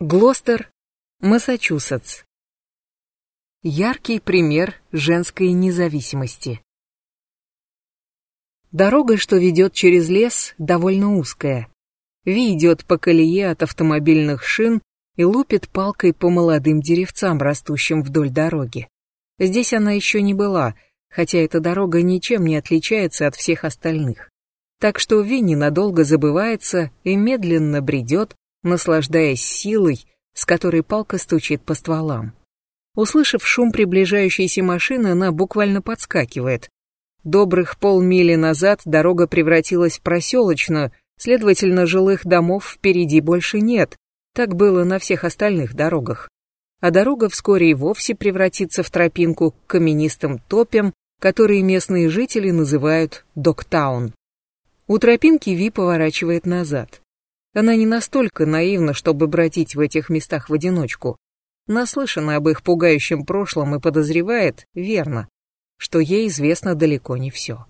Глостер, Массачусетс. Яркий пример женской независимости. Дорога, что ведет через лес, довольно узкая. Ви идет по колее от автомобильных шин и лупит палкой по молодым деревцам, растущим вдоль дороги. Здесь она еще не была, хотя эта дорога ничем не отличается от всех остальных. Так что Ви ненадолго забывается и медленно бредет, наслаждаясь силой, с которой палка стучит по стволам. Услышав шум приближающейся машины, она буквально подскакивает. Добрых полмили назад дорога превратилась в проселочную, следовательно, жилых домов впереди больше нет. Так было на всех остальных дорогах. А дорога вскоре и вовсе превратится в тропинку к каменистым топям, которые местные жители называют Доктаун. У тропинки Ви поворачивает назад. Она не настолько наивна, чтобы бродить в этих местах в одиночку. Наслышана об их пугающем прошлом и подозревает, верно, что ей известно далеко не все.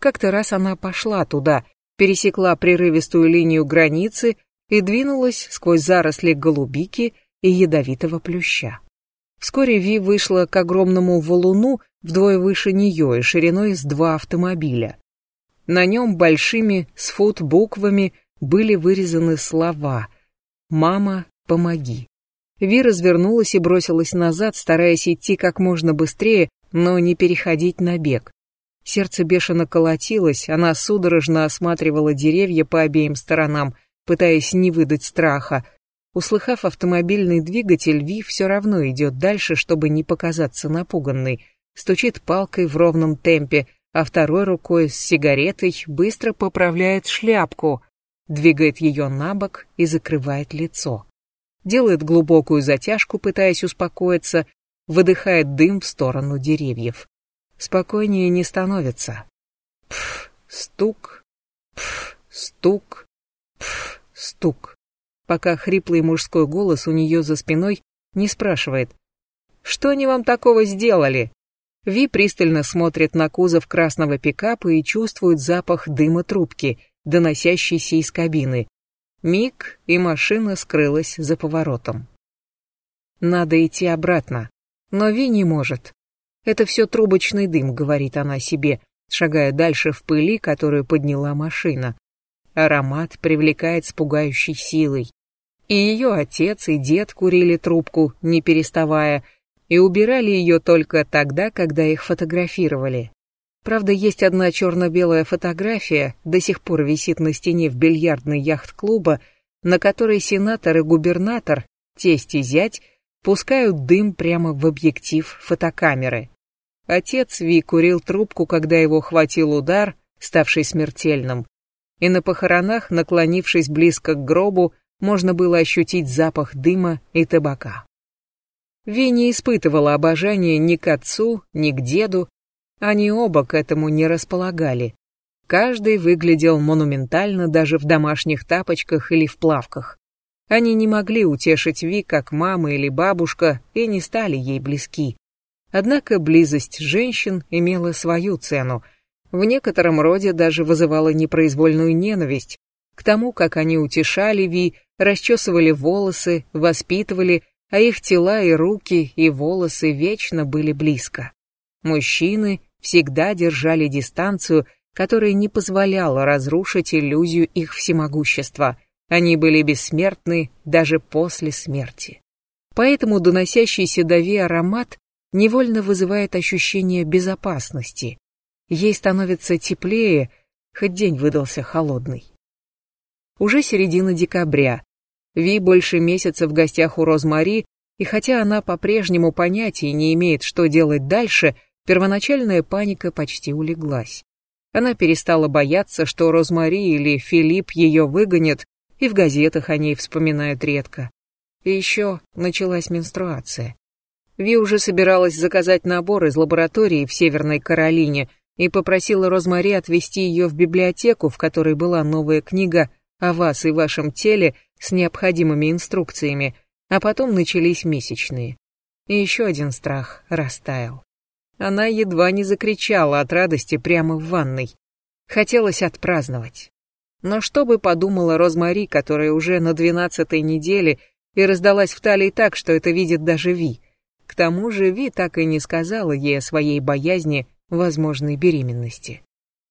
Как-то раз она пошла туда, пересекла прерывистую линию границы и двинулась сквозь заросли голубики и ядовитого плюща. Вскоре Ви вышла к огромному валуну вдвое выше нее и шириной с два автомобиля. На нем большими с фут буквами были вырезаны слова «Мама, помоги». Ви развернулась и бросилась назад, стараясь идти как можно быстрее, но не переходить на бег. Сердце бешено колотилось, она судорожно осматривала деревья по обеим сторонам, пытаясь не выдать страха. Услыхав автомобильный двигатель, Ви все равно идет дальше, чтобы не показаться напуганной. Стучит палкой в ровном темпе, а второй рукой с сигаретой быстро поправляет шляпку двигает ее на бок и закрывает лицо. Делает глубокую затяжку, пытаясь успокоиться, выдыхает дым в сторону деревьев. Спокойнее не становится. Пф, стук, пф, стук, пф, стук. Пока хриплый мужской голос у нее за спиной не спрашивает «Что они вам такого сделали?» Ви пристально смотрит на кузов красного пикапа и чувствует запах дыма трубки – доносящийся из кабины. Миг, и машина скрылась за поворотом. Надо идти обратно, но Ви не может. Это все трубочный дым, говорит она себе, шагая дальше в пыли, которую подняла машина. Аромат привлекает с пугающей силой. И ее отец и дед курили трубку, не переставая, и убирали ее только тогда, когда их фотографировали. Правда, есть одна черно-белая фотография, до сих пор висит на стене в бильярдной яхт-клуба, на которой сенатор и губернатор, тесть и зять, пускают дым прямо в объектив фотокамеры. Отец Ви курил трубку, когда его хватил удар, ставший смертельным. И на похоронах, наклонившись близко к гробу, можно было ощутить запах дыма и табака. Ви не испытывала обожания ни к отцу, ни к деду, они оба к этому не располагали. Каждый выглядел монументально даже в домашних тапочках или в плавках. Они не могли утешить Ви, как мама или бабушка, и не стали ей близки. Однако близость женщин имела свою цену. В некотором роде даже вызывала непроизвольную ненависть к тому, как они утешали Ви, расчесывали волосы, воспитывали, а их тела и руки, и волосы вечно были близко. Мужчины всегда держали дистанцию, которая не позволяла разрушить иллюзию их всемогущества. Они были бессмертны даже после смерти. Поэтому доносящийся до Ви аромат невольно вызывает ощущение безопасности. Ей становится теплее, хоть день выдался холодный. Уже середина декабря. Ви больше месяца в гостях у Розмари, и хотя она по-прежнему понятия не имеет, что делать дальше, Первоначальная паника почти улеглась. Она перестала бояться, что Розмари или Филипп ее выгонят, и в газетах о ней вспоминают редко. И еще началась менструация. Ви уже собиралась заказать набор из лаборатории в Северной Каролине и попросила Розмари отвезти ее в библиотеку, в которой была новая книга о вас и вашем теле с необходимыми инструкциями, а потом начались месячные. И еще один страх растаял. Она едва не закричала от радости прямо в ванной. Хотелось отпраздновать. Но что бы подумала Розмари, которая уже на двенадцатой неделе и раздалась в талии так, что это видит даже Ви. К тому же Ви так и не сказала ей о своей боязни возможной беременности.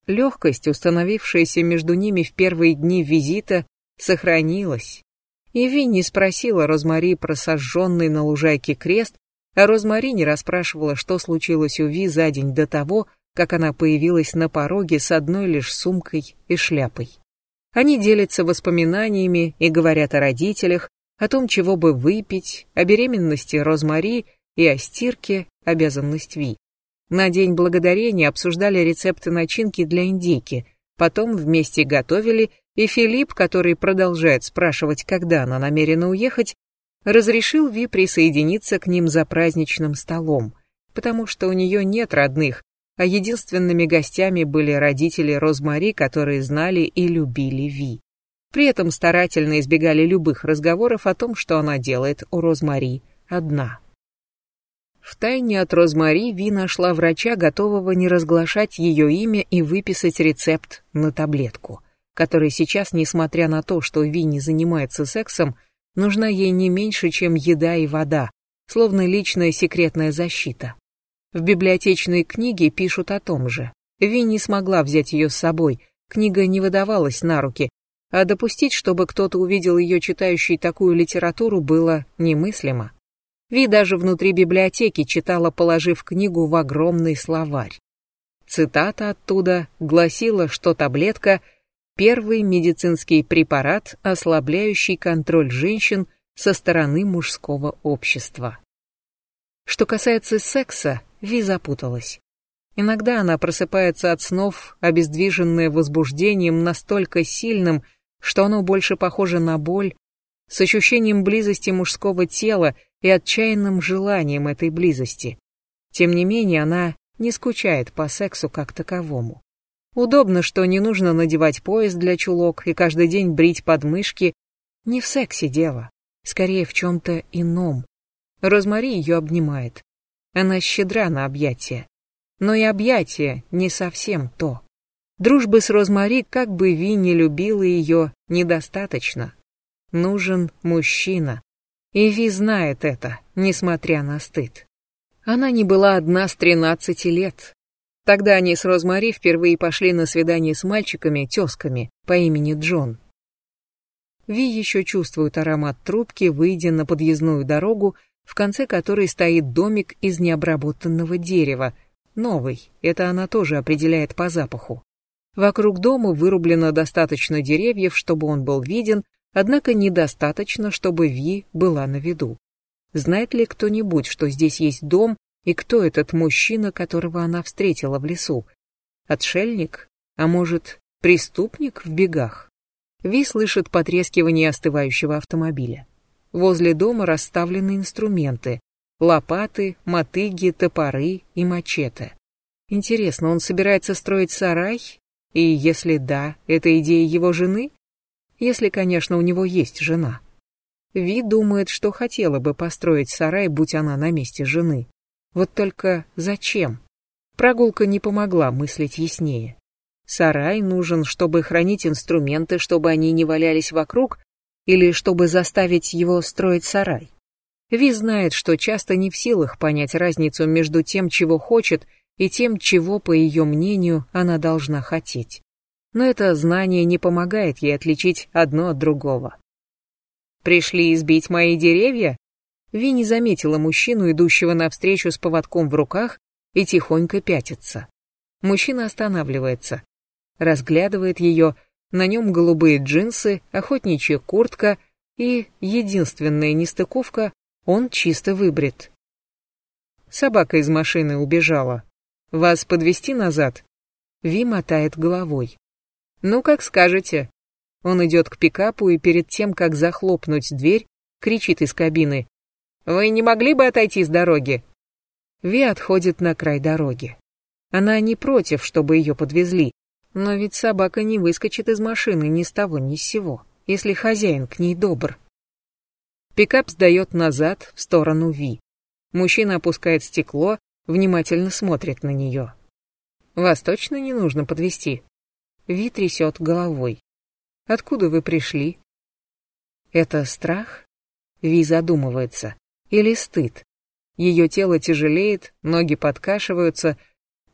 Легкость, установившаяся между ними в первые дни визита, сохранилась. И Ви не спросила Розмари про сожженный на лужайке крест, а Розмари не расспрашивала, что случилось у Ви за день до того, как она появилась на пороге с одной лишь сумкой и шляпой. Они делятся воспоминаниями и говорят о родителях, о том, чего бы выпить, о беременности Розмари и о стирке, обязанность Ви. На День Благодарения обсуждали рецепты начинки для индейки, потом вместе готовили, и Филипп, который продолжает спрашивать, когда она намерена уехать, разрешил Ви присоединиться к ним за праздничным столом, потому что у нее нет родных, а единственными гостями были родители Розмари, которые знали и любили Ви. При этом старательно избегали любых разговоров о том, что она делает у Розмари одна. Втайне от Розмари Ви нашла врача, готового не разглашать ее имя и выписать рецепт на таблетку, который сейчас, несмотря на то, что Ви не занимается сексом, нужна ей не меньше, чем еда и вода, словно личная секретная защита. В библиотечной книге пишут о том же. Ви не смогла взять ее с собой, книга не выдавалась на руки, а допустить, чтобы кто-то увидел ее читающей такую литературу, было немыслимо. Ви даже внутри библиотеки читала, положив книгу в огромный словарь. Цитата оттуда гласила, что таблетка – первый медицинский препарат, ослабляющий контроль женщин со стороны мужского общества. Что касается секса, Ви запуталась. Иногда она просыпается от снов, обездвиженная возбуждением настолько сильным, что оно больше похоже на боль, с ощущением близости мужского тела и отчаянным желанием этой близости. Тем не менее, она не скучает по сексу как таковому. Удобно, что не нужно надевать пояс для чулок и каждый день брить подмышки. Не в сексе дело, скорее в чем-то ином. Розмари ее обнимает. Она щедра на объятия. Но и объятия не совсем то. Дружбы с Розмари, как бы Ви не любила ее, недостаточно. Нужен мужчина. И Ви знает это, несмотря на стыд. Она не была одна с 13 лет. Тогда они с Розмари впервые пошли на свидание с мальчиками, тёзками, по имени Джон. Ви еще чувствует аромат трубки, выйдя на подъездную дорогу, в конце которой стоит домик из необработанного дерева. Новый, это она тоже определяет по запаху. Вокруг дома вырублено достаточно деревьев, чтобы он был виден, Однако недостаточно, чтобы Ви была на виду. Знает ли кто-нибудь, что здесь есть дом, и кто этот мужчина, которого она встретила в лесу? Отшельник? А может, преступник в бегах? Ви слышит потрескивание остывающего автомобиля. Возле дома расставлены инструменты. Лопаты, мотыги, топоры и мачете. Интересно, он собирается строить сарай? И если да, это идея его жены? если, конечно, у него есть жена. Ви думает, что хотела бы построить сарай, будь она на месте жены. Вот только зачем? Прогулка не помогла мыслить яснее. Сарай нужен, чтобы хранить инструменты, чтобы они не валялись вокруг, или чтобы заставить его строить сарай. Ви знает, что часто не в силах понять разницу между тем, чего хочет, и тем, чего, по ее мнению, она должна хотеть но это знание не помогает ей отличить одно от другого. «Пришли избить мои деревья?» Ви не заметила мужчину, идущего навстречу с поводком в руках, и тихонько пятится. Мужчина останавливается, разглядывает ее, на нем голубые джинсы, охотничья куртка и, единственная нестыковка, он чисто выбрит. Собака из машины убежала. Вас подвести назад? Ви мотает головой. «Ну, как скажете». Он идет к пикапу и перед тем, как захлопнуть дверь, кричит из кабины. «Вы не могли бы отойти с дороги?» Ви отходит на край дороги. Она не против, чтобы ее подвезли, но ведь собака не выскочит из машины ни с того ни с сего, если хозяин к ней добр. Пикап сдает назад, в сторону Ви. Мужчина опускает стекло, внимательно смотрит на нее. «Вас точно не нужно подвести? Ви трясет головой. Откуда вы пришли? Это страх? Ви задумывается. Или стыд. Ее тело тяжелеет, ноги подкашиваются.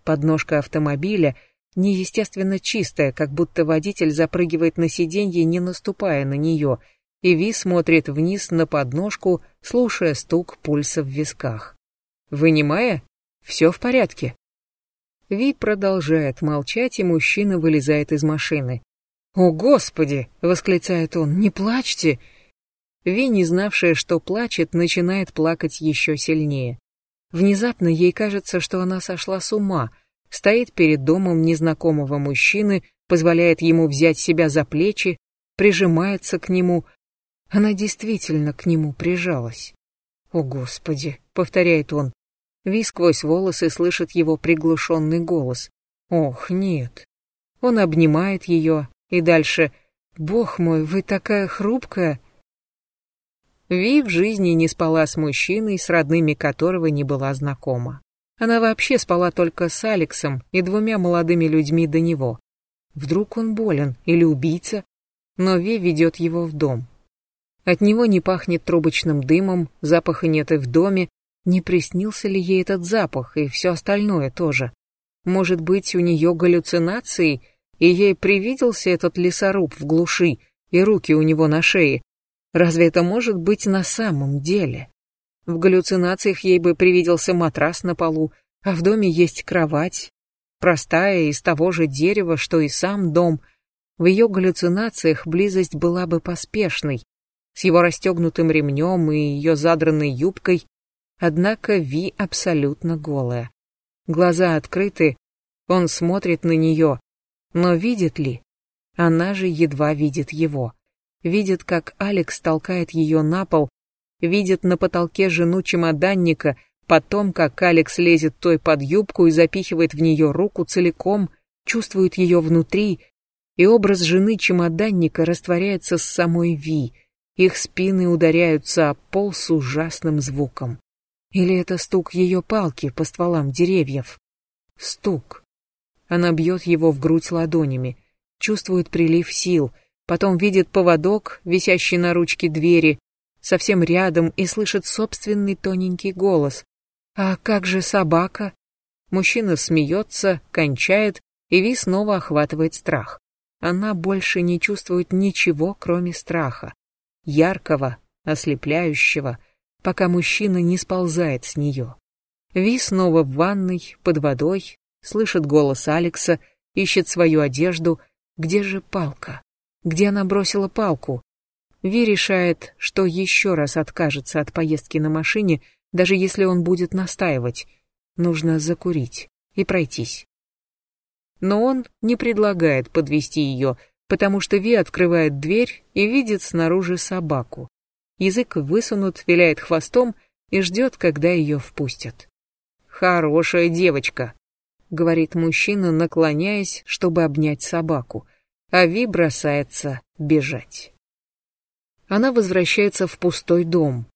Подножка автомобиля неестественно чистая, как будто водитель запрыгивает на сиденье, не наступая на нее, и Ви смотрит вниз на подножку, слушая стук пульса в висках. Вынимая, все в порядке. Ви продолжает молчать, и мужчина вылезает из машины. «О, Господи!» — восклицает он. «Не плачьте!» Ви, не знавшая, что плачет, начинает плакать еще сильнее. Внезапно ей кажется, что она сошла с ума, стоит перед домом незнакомого мужчины, позволяет ему взять себя за плечи, прижимается к нему. Она действительно к нему прижалась. «О, Господи!» — повторяет он. Ви сквозь волосы слышит его приглушенный голос. «Ох, нет!» Он обнимает ее, и дальше «Бог мой, вы такая хрупкая!» Ви в жизни не спала с мужчиной, с родными которого не была знакома. Она вообще спала только с Алексом и двумя молодыми людьми до него. Вдруг он болен или убийца? Но Ви ведет его в дом. От него не пахнет трубочным дымом, запаха нет и в доме. Не приснился ли ей этот запах и все остальное тоже? Может быть, у нее галлюцинации, и ей привиделся этот лесоруб в глуши, и руки у него на шее, Разве это может быть на самом деле? В галлюцинациях ей бы привиделся матрас на полу, а в доме есть кровать, простая, из того же дерева, что и сам дом. В ее галлюцинациях близость была бы поспешной, с его расстегнутым ремнем и ее задранной юбкой, однако Ви абсолютно голая. Глаза открыты, он смотрит на нее, но видит ли? Она же едва видит его видит, как Алекс толкает ее на пол, видит на потолке жену чемоданника, потом, как Алекс лезет той под юбку и запихивает в нее руку целиком, чувствует ее внутри, и образ жены чемоданника растворяется с самой Ви, их спины ударяются о пол с ужасным звуком. Или это стук ее палки по стволам деревьев? Стук. Она бьет его в грудь ладонями, чувствует прилив сил — потом видит поводок, висящий на ручке двери, совсем рядом и слышит собственный тоненький голос. «А как же собака?» Мужчина смеется, кончает, и Ви снова охватывает страх. Она больше не чувствует ничего, кроме страха. Яркого, ослепляющего, пока мужчина не сползает с нее. Ви снова в ванной, под водой, слышит голос Алекса, ищет свою одежду. Где же палка? Где она бросила палку. Ви решает, что еще раз откажется от поездки на машине, даже если он будет настаивать. Нужно закурить и пройтись. Но он не предлагает подвести ее, потому что Ви открывает дверь и видит снаружи собаку. Язык высунут, виляет хвостом и ждет, когда ее впустят. «Хорошая девочка», — говорит мужчина, наклоняясь, чтобы обнять собаку а Ви бросается бежать. Она возвращается в пустой дом.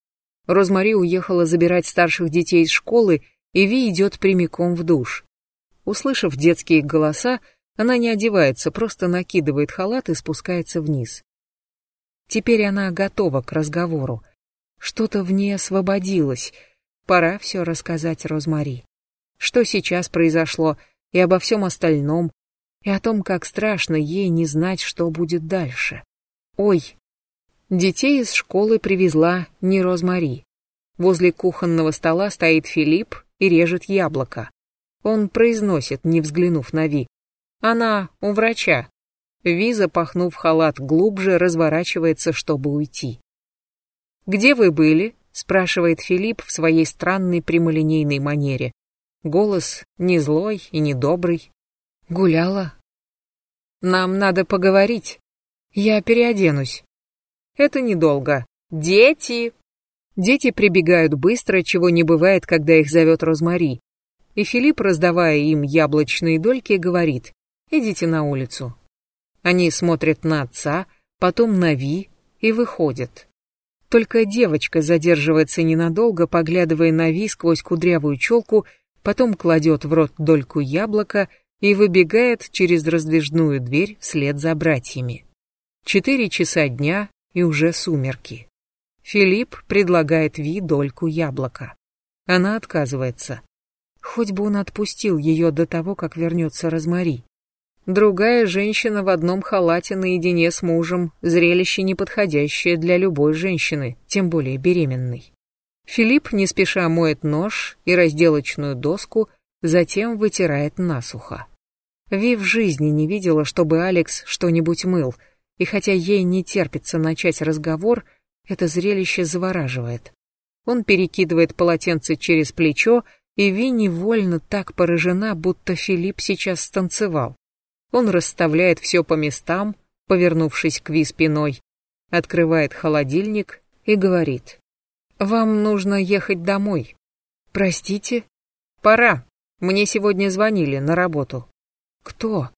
Розмари уехала забирать старших детей из школы, и Ви идет прямиком в душ. Услышав детские голоса, она не одевается, просто накидывает халат и спускается вниз. Теперь она готова к разговору. Что-то в ней освободилось. Пора все рассказать Розмари. Что сейчас произошло и обо всем остальном, и о том, как страшно ей не знать, что будет дальше. Ой, детей из школы привезла не Розмари. Возле кухонного стола стоит Филипп и режет яблоко. Он произносит, не взглянув на Ви. Она у врача. Ви, запахнув халат глубже, разворачивается, чтобы уйти. «Где вы были?» — спрашивает Филипп в своей странной прямолинейной манере. Голос не злой и не добрый, Гуляла. Нам надо поговорить. Я переоденусь. Это недолго. Дети! Дети прибегают быстро, чего не бывает, когда их зовет Розмари. И Филипп, раздавая им яблочные дольки, говорит, идите на улицу. Они смотрят на отца, потом на Ви и выходят. Только девочка задерживается ненадолго, поглядывая на Ви сквозь кудрявую челку, потом кладет в рот дольку яблока и выбегает через раздвижную дверь вслед за братьями. Четыре часа дня и уже сумерки. Филипп предлагает Ви дольку яблока. Она отказывается. Хоть бы он отпустил ее до того, как вернется Розмари. Другая женщина в одном халате наедине с мужем, зрелище неподходящее для любой женщины, тем более беременной. Филипп не спеша моет нож и разделочную доску, затем вытирает насухо. Ви в жизни не видела, чтобы Алекс что-нибудь мыл, и хотя ей не терпится начать разговор, это зрелище завораживает. Он перекидывает полотенце через плечо, и Ви невольно так поражена, будто Филипп сейчас станцевал. Он расставляет все по местам, повернувшись к Ви спиной, открывает холодильник и говорит. «Вам нужно ехать домой». «Простите?» «Пора. Мне сегодня звонили на работу». «Кто?»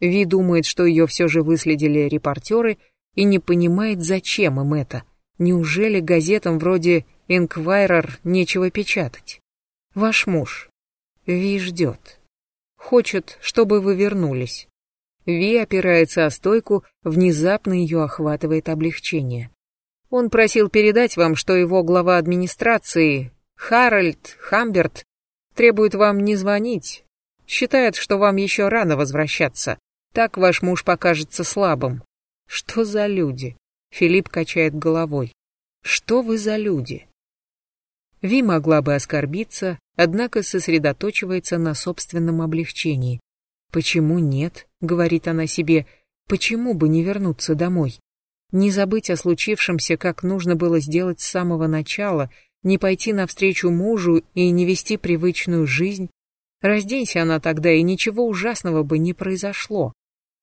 Ви думает, что ее все же выследили репортеры и не понимает, зачем им это. Неужели газетам вроде «Инквайрер» нечего печатать? Ваш муж. Ви ждет. Хочет, чтобы вы вернулись. Ви опирается о стойку, внезапно ее охватывает облегчение. Он просил передать вам, что его глава администрации, Харальд Хамберт, требует вам не звонить. Считает, что вам еще рано возвращаться. Так ваш муж покажется слабым. Что за люди? Филипп качает головой. Что вы за люди? Ви могла бы оскорбиться, однако сосредоточивается на собственном облегчении. «Почему нет?» — говорит она себе. «Почему бы не вернуться домой? Не забыть о случившемся, как нужно было сделать с самого начала, не пойти навстречу мужу и не вести привычную жизнь? Разденься она тогда, и ничего ужасного бы не произошло.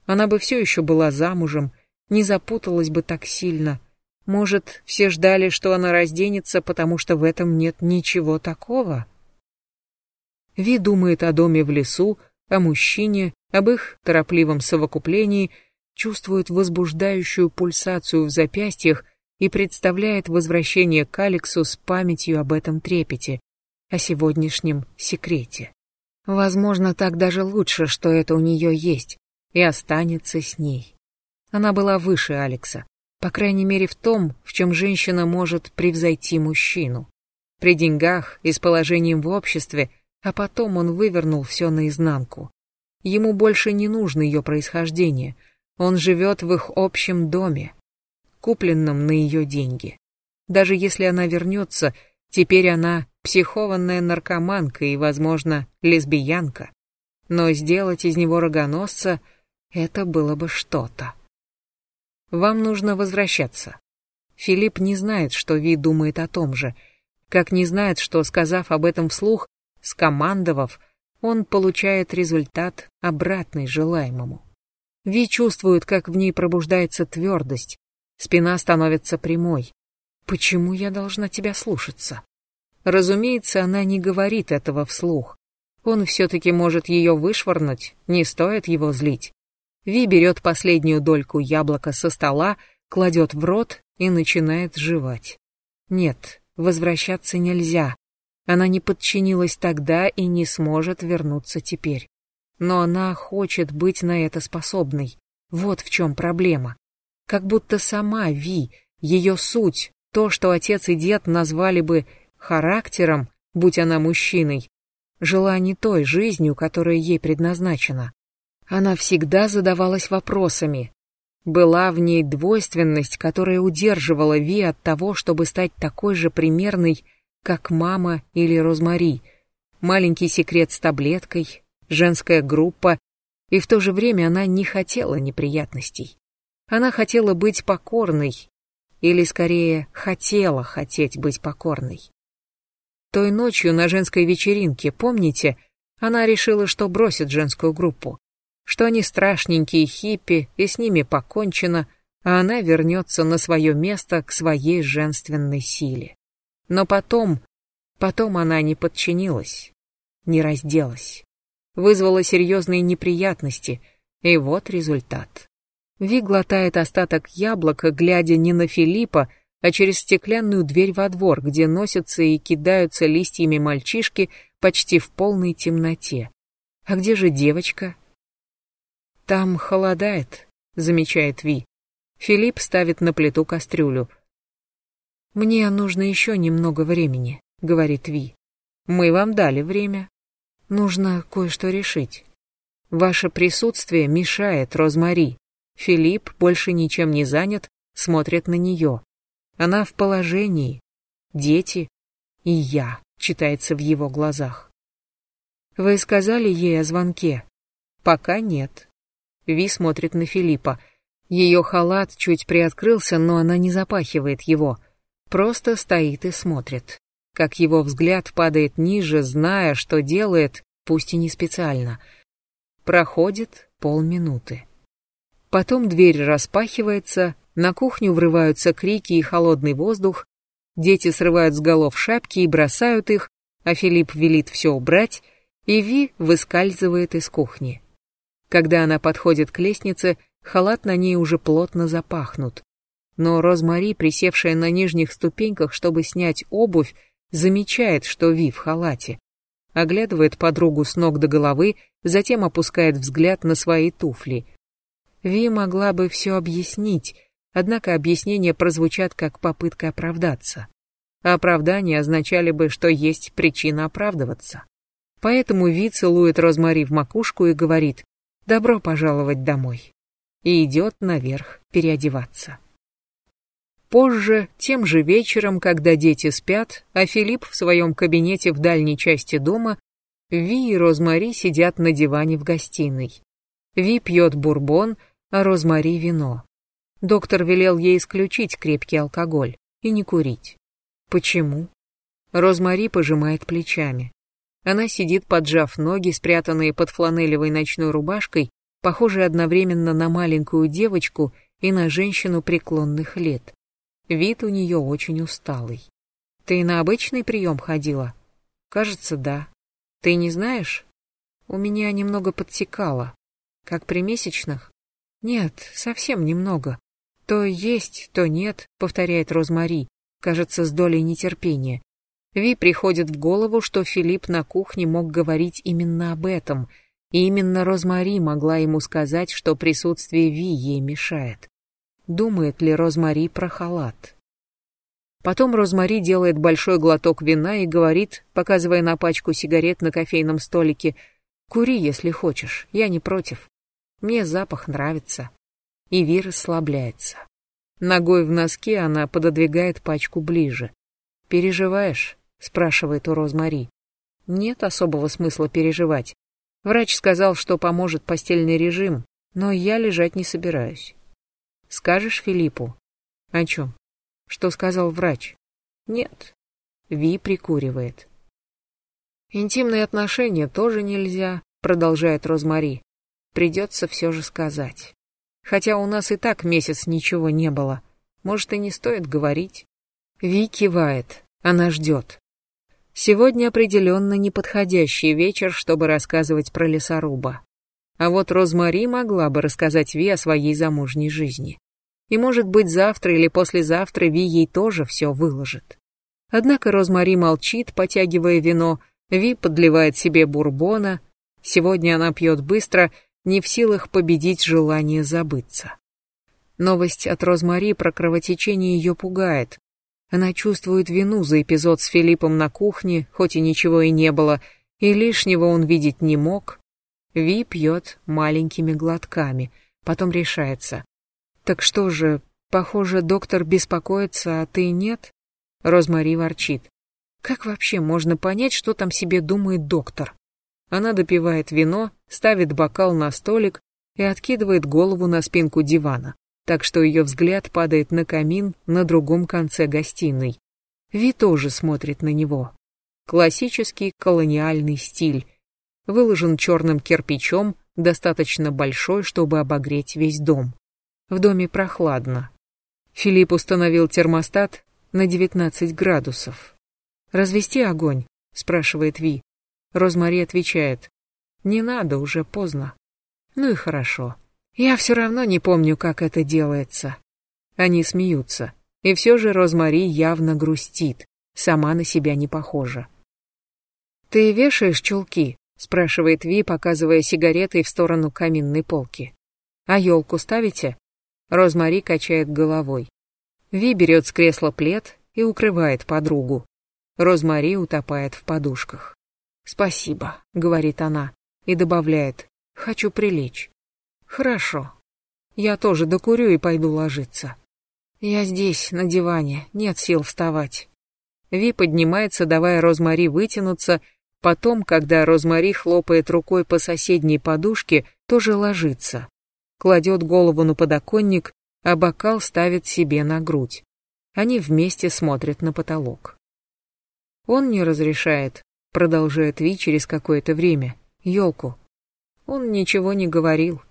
Она бы все еще была замужем, не запуталась бы так сильно. Может, все ждали, что она разденется, потому что в этом нет ничего такого?» Ви думает о доме в лесу, о мужчине, об их торопливом совокуплении, чувствует возбуждающую пульсацию в запястьях и представляет возвращение к Алексу с памятью об этом трепете, о сегодняшнем секрете. Возможно, так даже лучше, что это у нее есть, и останется с ней. Она была выше Алекса, по крайней мере в том, в чем женщина может превзойти мужчину. При деньгах и с положением в обществе – а потом он вывернул все наизнанку. Ему больше не нужно ее происхождение. Он живет в их общем доме, купленном на ее деньги. Даже если она вернется, теперь она психованная наркоманка и, возможно, лесбиянка. Но сделать из него рогоносца — это было бы что-то. Вам нужно возвращаться. Филипп не знает, что Ви думает о том же, как не знает, что, сказав об этом вслух, Скомандовав, он получает результат, обратный желаемому. Ви чувствует, как в ней пробуждается твердость, спина становится прямой. «Почему я должна тебя слушаться?» Разумеется, она не говорит этого вслух. Он все-таки может ее вышвырнуть, не стоит его злить. Ви берет последнюю дольку яблока со стола, кладет в рот и начинает жевать. Нет, возвращаться нельзя. Она не подчинилась тогда и не сможет вернуться теперь. Но она хочет быть на это способной. Вот в чем проблема. Как будто сама Ви, ее суть, то, что отец и дед назвали бы характером, будь она мужчиной, жила не той жизнью, которая ей предназначена. Она всегда задавалась вопросами. Была в ней двойственность, которая удерживала Ви от того, чтобы стать такой же примерной, как мама или Розмари, маленький секрет с таблеткой, женская группа, и в то же время она не хотела неприятностей. Она хотела быть покорной, или скорее хотела хотеть быть покорной. Той ночью на женской вечеринке, помните, она решила, что бросит женскую группу, что они страшненькие хиппи, и с ними покончено, а она вернется на свое место к своей женственной силе. Но потом, потом она не подчинилась, не разделась, вызвала серьезные неприятности, и вот результат. Ви глотает остаток яблока, глядя не на Филиппа, а через стеклянную дверь во двор, где носятся и кидаются листьями мальчишки почти в полной темноте. А где же девочка? Там холодает, замечает Ви. Филипп ставит на плиту кастрюлю. «Мне нужно еще немного времени», — говорит Ви. «Мы вам дали время. Нужно кое-что решить. Ваше присутствие мешает Розмари. Филипп больше ничем не занят, смотрит на нее. Она в положении. Дети и я, читается в его глазах. Вы сказали ей о звонке? Пока нет. Ви смотрит на Филиппа. Ее халат чуть приоткрылся, но она не запахивает его. Просто стоит и смотрит. Как его взгляд падает ниже, зная, что делает, пусть и не специально. Проходит полминуты. Потом дверь распахивается, на кухню врываются крики и холодный воздух, дети срывают с голов шапки и бросают их, а Филипп велит все убрать, и Ви выскальзывает из кухни. Когда она подходит к лестнице, халат на ней уже плотно запахнут. Но Розмари, присевшая на нижних ступеньках, чтобы снять обувь, замечает, что Ви в халате. Оглядывает подругу с ног до головы, затем опускает взгляд на свои туфли. Ви могла бы все объяснить, однако объяснения прозвучат как попытка оправдаться. оправдания означали бы, что есть причина оправдываться. Поэтому Ви целует Розмари в макушку и говорит «Добро пожаловать домой» и идет наверх переодеваться. Позже, тем же вечером, когда дети спят, а Филипп в своем кабинете в дальней части дома, Ви и Розмари сидят на диване в гостиной. Ви пьет бурбон, а Розмари вино. Доктор велел ей исключить крепкий алкоголь и не курить. Почему? Розмари пожимает плечами. Она сидит, поджав ноги, спрятанные под фланелевой ночной рубашкой, похожей одновременно на маленькую девочку и на женщину преклонных лет. Вид у нее очень усталый. Ты на обычный прием ходила? Кажется, да. Ты не знаешь? У меня немного подсекало. Как при месячных? «Нет, совсем немного. То есть, то нет», — повторяет Розмари, кажется, с долей нетерпения. Ви приходит в голову, что Филипп на кухне мог говорить именно об этом, и именно Розмари могла ему сказать, что присутствие Ви ей мешает. Думает ли Розмари про халат? Потом Розмари делает большой глоток вина и говорит, показывая на пачку сигарет на кофейном столике, «Кури, если хочешь, я не против». Мне запах нравится. И Ви расслабляется. Ногой в носке она пододвигает пачку ближе. «Переживаешь?» — спрашивает у Розмари. Нет особого смысла переживать. Врач сказал, что поможет постельный режим, но я лежать не собираюсь. Скажешь Филиппу? О чем? Что сказал врач? Нет. Ви прикуривает. Интимные отношения тоже нельзя, продолжает Розмари. Придется все же сказать. Хотя у нас и так месяц ничего не было. Может, и не стоит говорить. Ви кивает. Она ждет. Сегодня определенно неподходящий вечер, чтобы рассказывать про лесоруба. А вот Розмари могла бы рассказать Ви о своей замужней жизни. И может быть завтра или послезавтра Ви ей тоже все выложит. Однако Розмари молчит, потягивая вино, Ви подливает себе бурбона. Сегодня она пьет быстро не в силах победить желание забыться. Новость от Розмари про кровотечение ее пугает. Она чувствует вину за эпизод с Филиппом на кухне, хоть и ничего и не было, и лишнего он видеть не мог. Ви пьет маленькими глотками, потом решается. «Так что же, похоже, доктор беспокоится, а ты нет?» Розмари ворчит. «Как вообще можно понять, что там себе думает доктор?» Она допивает вино, ставит бокал на столик и откидывает голову на спинку дивана, так что ее взгляд падает на камин на другом конце гостиной. Ви тоже смотрит на него. Классический колониальный стиль. Выложен черным кирпичом, достаточно большой, чтобы обогреть весь дом. В доме прохладно. Филипп установил термостат на 19 градусов. «Развести огонь?» – спрашивает Ви. Розмари отвечает, «Не надо, уже поздно». Ну и хорошо. Я все равно не помню, как это делается. Они смеются. И все же Розмари явно грустит. Сама на себя не похожа. «Ты вешаешь чулки?» — спрашивает Ви, показывая сигаретой в сторону каминной полки. «А елку ставите?» Розмари качает головой. Ви берет с кресла плед и укрывает подругу. Розмари утопает в подушках. «Спасибо», — говорит она, и добавляет, «хочу прилечь». «Хорошо. Я тоже докурю и пойду ложиться». «Я здесь, на диване, нет сил вставать». Ви поднимается, давая Розмари вытянуться, потом, когда Розмари хлопает рукой по соседней подушке, тоже ложится. Кладет голову на подоконник, а бокал ставит себе на грудь. Они вместе смотрят на потолок. Он не разрешает, продолжает Ви через какое-то время, елку. Он ничего не говорил.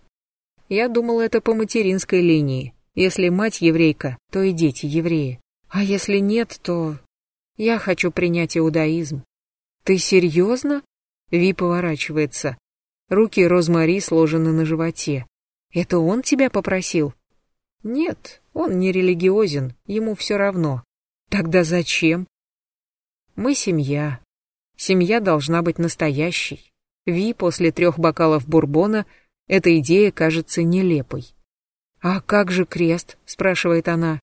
Я думал, это по материнской линии. Если мать еврейка, то и дети евреи. А если нет, то... Я хочу принять иудаизм. Ты серьезно? Ви поворачивается. Руки Розмари сложены на животе. Это он тебя попросил? Нет, он не религиозен, ему все равно. Тогда зачем? Мы семья. Семья должна быть настоящей. Ви после трех бокалов бурбона эта идея кажется нелепой. «А как же крест?» — спрашивает она.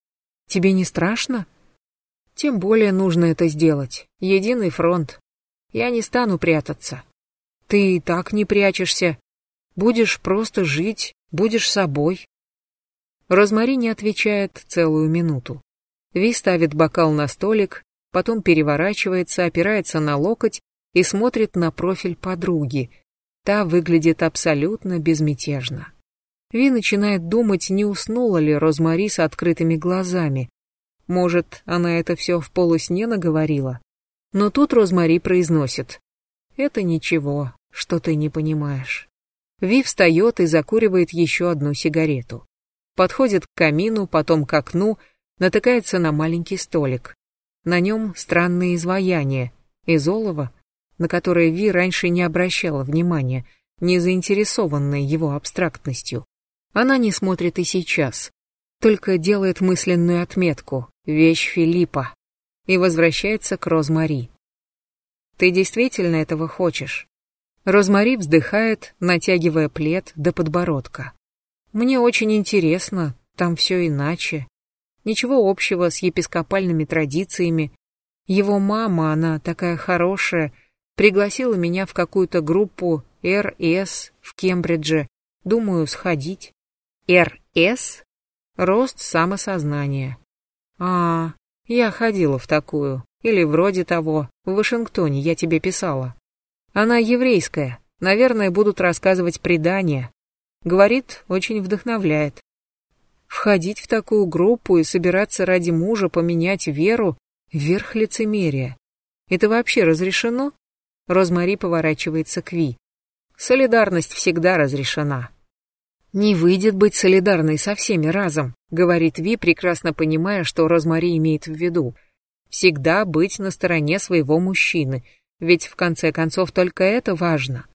«Тебе не страшно?» «Тем более нужно это сделать. Единый фронт. Я не стану прятаться. Ты и так не прячешься. Будешь просто жить, будешь собой. Розмари не отвечает целую минуту. Ви ставит бокал на столик, потом переворачивается, опирается на локоть и смотрит на профиль подруги. Та выглядит абсолютно безмятежно. Ви начинает думать, не уснула ли Розмари с открытыми глазами. Может, она это все в полусне наговорила? Но тут Розмари произносит. «Это ничего, что ты не понимаешь». Ви встает и закуривает еще одну сигарету подходит к камину, потом к окну, натыкается на маленький столик. На нем странные изваяния из олова, на которое Ви раньше не обращала внимания, не заинтересованная его абстрактностью. Она не смотрит и сейчас, только делает мысленную отметку «Вещь Филиппа» и возвращается к Розмари. «Ты действительно этого хочешь?» Розмари вздыхает, натягивая плед до подбородка. Мне очень интересно, там все иначе. Ничего общего с епископальными традициями. Его мама, она такая хорошая, пригласила меня в какую-то группу РС в Кембридже. Думаю, сходить. РС? Рост самосознания. А, я ходила в такую. Или вроде того. В Вашингтоне я тебе писала. Она еврейская. Наверное, будут рассказывать предания. Говорит, очень вдохновляет. Входить в такую группу и собираться ради мужа поменять веру — верх лицемерия. Это вообще разрешено? Розмари поворачивается к Ви. Солидарность всегда разрешена. Не выйдет быть солидарной со всеми разом, говорит Ви, прекрасно понимая, что Розмари имеет в виду. Всегда быть на стороне своего мужчины, ведь в конце концов только это важно.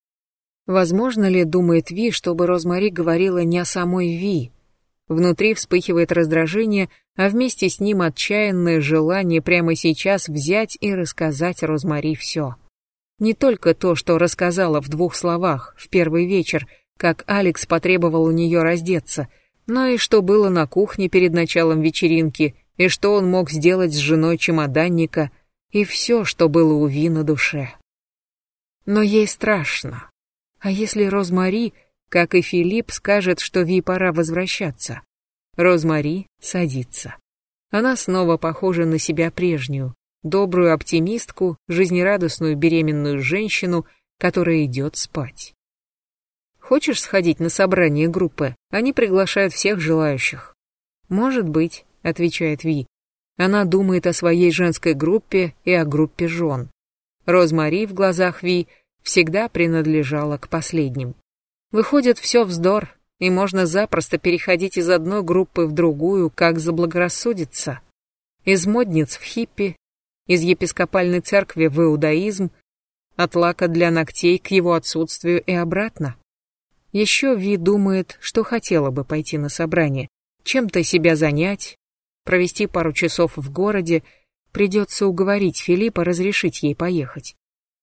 Возможно ли, думает Ви, чтобы Розмари говорила не о самой Ви? Внутри вспыхивает раздражение, а вместе с ним отчаянное желание прямо сейчас взять и рассказать Розмари все. Не только то, что рассказала в двух словах в первый вечер, как Алекс потребовал у нее раздеться, но и что было на кухне перед началом вечеринки, и что он мог сделать с женой чемоданника, и все, что было у Ви на душе. Но ей страшно. А если Розмари, как и Филипп, скажет, что Ви пора возвращаться? Розмари садится. Она снова похожа на себя прежнюю, добрую оптимистку, жизнерадостную беременную женщину, которая идет спать. Хочешь сходить на собрание группы? Они приглашают всех желающих. Может быть, отвечает Ви. Она думает о своей женской группе и о группе жен. Розмари в глазах Ви всегда принадлежала к последним. Выходит, все вздор, и можно запросто переходить из одной группы в другую, как заблагорассудится. Из модниц в хиппи, из епископальной церкви в иудаизм, от лака для ногтей к его отсутствию и обратно. Еще Ви думает, что хотела бы пойти на собрание, чем-то себя занять, провести пару часов в городе, придется уговорить Филиппа разрешить ей поехать.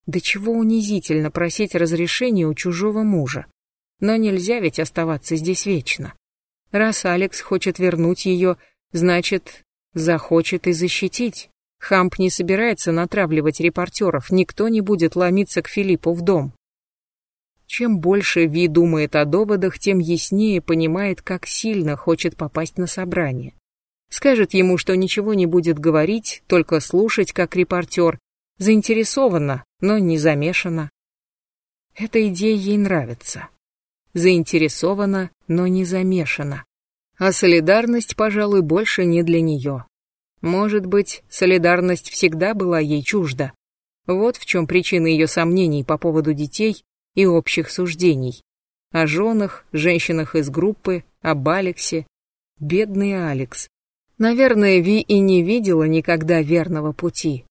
До чего унизительно просить разрешения у чужого мужа. Но нельзя ведь оставаться здесь вечно. Раз Алекс хочет вернуть ее, значит, захочет и защитить. Хамп не собирается натравливать репортеров, никто не будет ломиться к Филиппу в дом. Чем больше Ви думает о доводах, тем яснее понимает, как сильно хочет попасть на собрание. Скажет ему, что ничего не будет говорить, только слушать как репортер, заинтересована, но не замешана. Эта идея ей нравится. Заинтересована, но не замешана. А солидарность, пожалуй, больше не для нее. Может быть, солидарность всегда была ей чужда. Вот в чем причина ее сомнений по поводу детей и общих суждений. О женах, женщинах из группы, об Алексе. Бедный Алекс. Наверное, Ви и не видела никогда верного пути.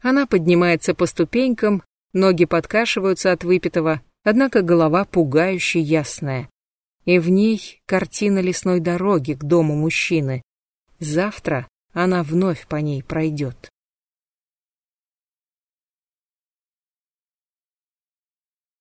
Она поднимается по ступенькам, ноги подкашиваются от выпитого, однако голова пугающе ясная. И в ней картина лесной дороги к дому мужчины. Завтра она вновь по ней пройдет.